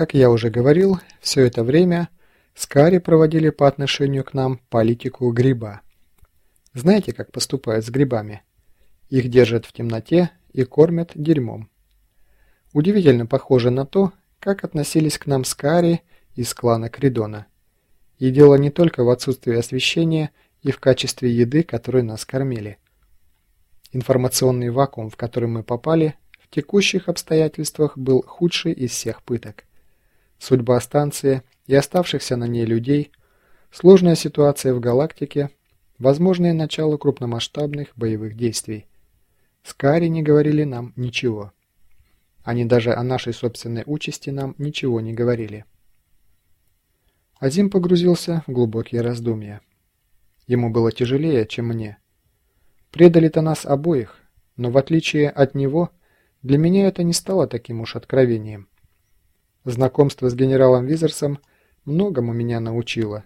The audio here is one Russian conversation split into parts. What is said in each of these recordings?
Как я уже говорил, все это время Скари проводили по отношению к нам политику гриба. Знаете, как поступают с грибами? Их держат в темноте и кормят дерьмом. Удивительно похоже на то, как относились к нам Скари из клана Кридона. И дело не только в отсутствии освещения и в качестве еды, которой нас кормили. Информационный вакуум, в который мы попали, в текущих обстоятельствах был худший из всех пыток. Судьба станции и оставшихся на ней людей, сложная ситуация в галактике, возможное начало крупномасштабных боевых действий. Скари не говорили нам ничего. Они даже о нашей собственной участи нам ничего не говорили. Азим погрузился в глубокие раздумья. Ему было тяжелее, чем мне. Предали-то нас обоих, но в отличие от него, для меня это не стало таким уж откровением. Знакомство с генералом Визерсом многому меня научило,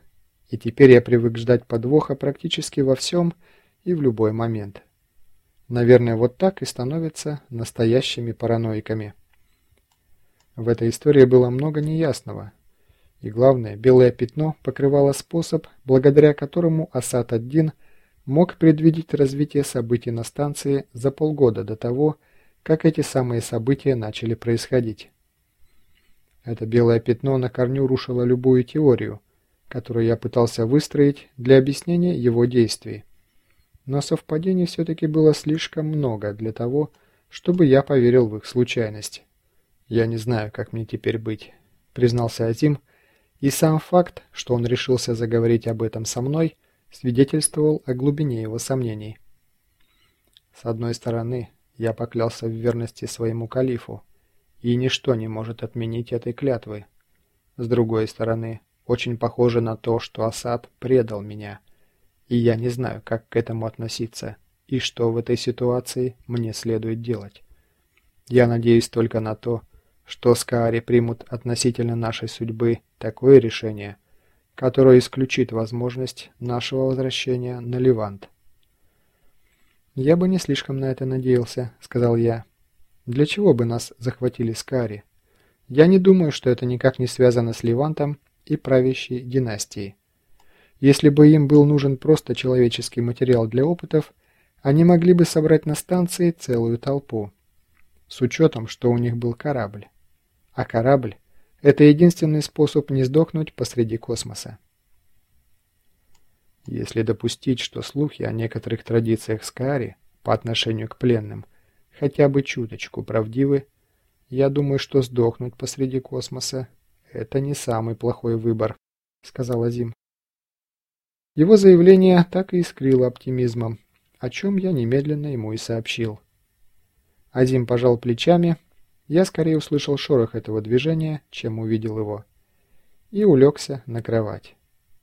и теперь я привык ждать подвоха практически во всем и в любой момент. Наверное, вот так и становятся настоящими параноиками. В этой истории было много неясного. И главное, белое пятно покрывало способ, благодаря которому Асад-1 мог предвидеть развитие событий на станции за полгода до того, как эти самые события начали происходить. Это белое пятно на корню рушило любую теорию, которую я пытался выстроить для объяснения его действий. Но совпадений все-таки было слишком много для того, чтобы я поверил в их случайность. «Я не знаю, как мне теперь быть», — признался Азим, и сам факт, что он решился заговорить об этом со мной, свидетельствовал о глубине его сомнений. С одной стороны, я поклялся в верности своему калифу, и ничто не может отменить этой клятвы. С другой стороны, очень похоже на то, что Асад предал меня, и я не знаю, как к этому относиться, и что в этой ситуации мне следует делать. Я надеюсь только на то, что Скаари примут относительно нашей судьбы такое решение, которое исключит возможность нашего возвращения на Левант. «Я бы не слишком на это надеялся», — сказал я. Для чего бы нас захватили Скари? Я не думаю, что это никак не связано с Левантом и правящей династией. Если бы им был нужен просто человеческий материал для опытов, они могли бы собрать на станции целую толпу. С учетом, что у них был корабль. А корабль – это единственный способ не сдохнуть посреди космоса. Если допустить, что слухи о некоторых традициях Скари по отношению к пленным – хотя бы чуточку правдивы, я думаю, что сдохнуть посреди космоса – это не самый плохой выбор, сказал Азим. Его заявление так и искрило оптимизмом, о чем я немедленно ему и сообщил. Азим пожал плечами, я скорее услышал шорох этого движения, чем увидел его, и улегся на кровать.